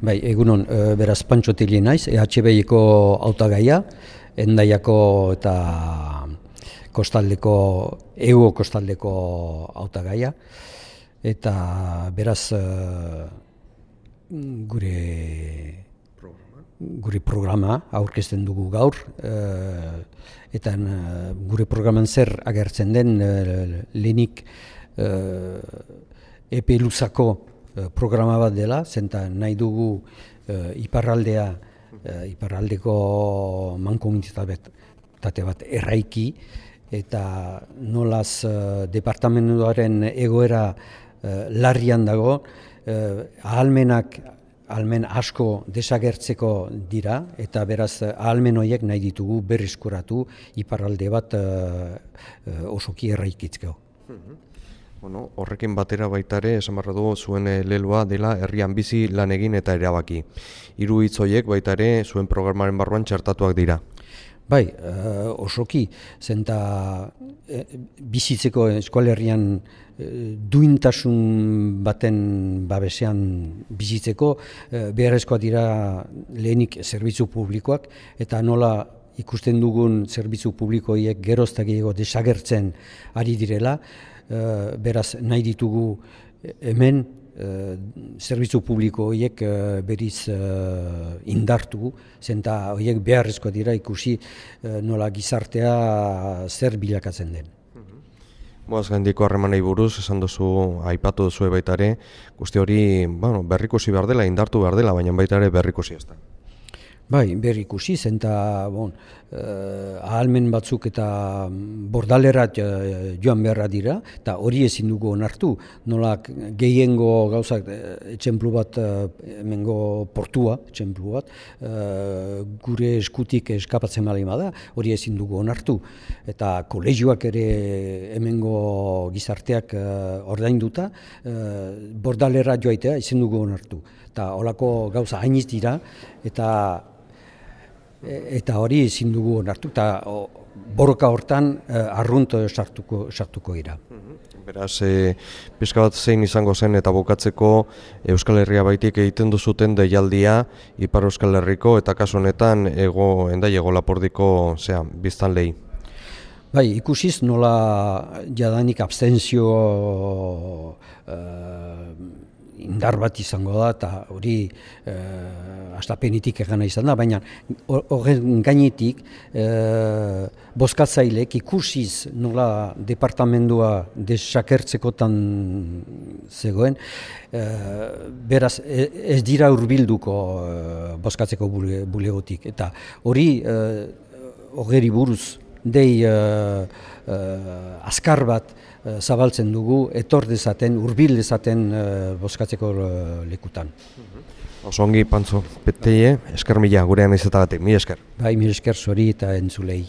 Bai, egunon, e, beraz pantxotili naiz, EHB-iko autagaia, endaiako eta kostaldeko, ego kostaldeko autagaia, eta beraz e, gure gure programa aurkezten dugu gaur, e, eta gure programan zer agertzen den e, lehenik e, epe luzako Eh, programa bat dela, zenta nahi dugu e, iparraldea, e, iparraldeko mankomunitate bat erraiki, eta nolaz departamentuaren egoera larrian dago, ahalmenak almen asko desagertzeko dira, eta beraz ahalmen horiek nahi ditugu berrizkuratu iparralde bat e, osoki erraikitzkeo. Mhm. Bueno, horrekin batera baita ere, esan barra dugu zuen eh, lelua dela herrian bizi lan egin eta erabaki. Hiru hitz horiek baita ere zuen programaren barruan txertatuak dira. Bai, uh, osoki, zenta e, bizitzeko eskualerrian e, duintasun baten babesean bizitzeko, e, beharrezkoa dira lehenik zerbitzu publikoak, eta nola ikusten dugun zerbitzu publikoiek geroztak desagertzen ari direla, Eh, beraz nahi ditugu hemen uh, zerbitzu publiko horiek uh, beriz uh, indartu, zenta horiek beharrezko dira ikusi nola gizartea zer bilakatzen den. Boaz gaindiko harremanei buruz, esan duzu, aipatu duzu baitare, guzti hori bueno, berrikusi behar dela, indartu behar dela, baina baitare berrikusi ez da. Bai, berri ikusi, zenta bon, uh, ahalmen batzuk eta bordalerat uh, joan beharra dira, eta hori ezin dugu onartu, nolak gehiengo gauzak, uh, etxemplu bat, uh, emengo portua, etxemplu bat, uh, gure eskutik eskapatzen bali da, hori ezin dugu onartu. Eta kolegioak ere hemengo gizarteak uh, ordainduta, uh, bordalera joaitea ezin dugu onartu. Eta holako gauza hainiz dira, eta eta hori ezin dugu onartu eta borroka hortan e, arrunt sartuko sartuko dira. Mhm. Beraz, e, pizka bat zein izango zen eta bukatzeko Euskal Herria baitik egiten duzuten deialdia Ipar Euskal Herriko eta kasu honetan ego endai ego lapordiko zea, biztan lehi. Bai, ikusiz nola jadanik abstentzio indar bat izango da eta hori e, astapenitik egana izan da, baina horren gainetik e, bozkatzailek ikusiz nola departamendua desakertzekotan zegoen, e, beraz ez dira urbilduko e, bozkatzeko bulegotik. Eta hori e, hori buruz dei uh, uh, azkar bat uh, zabaltzen dugu, etor dezaten, urbil dezaten uh, boskatzeko lekutan. Mhm. Oso ongi, pantzo, peteie, esker mila, gurean izetagatik, mi esker. Bai, mi esker zori eta entzulei.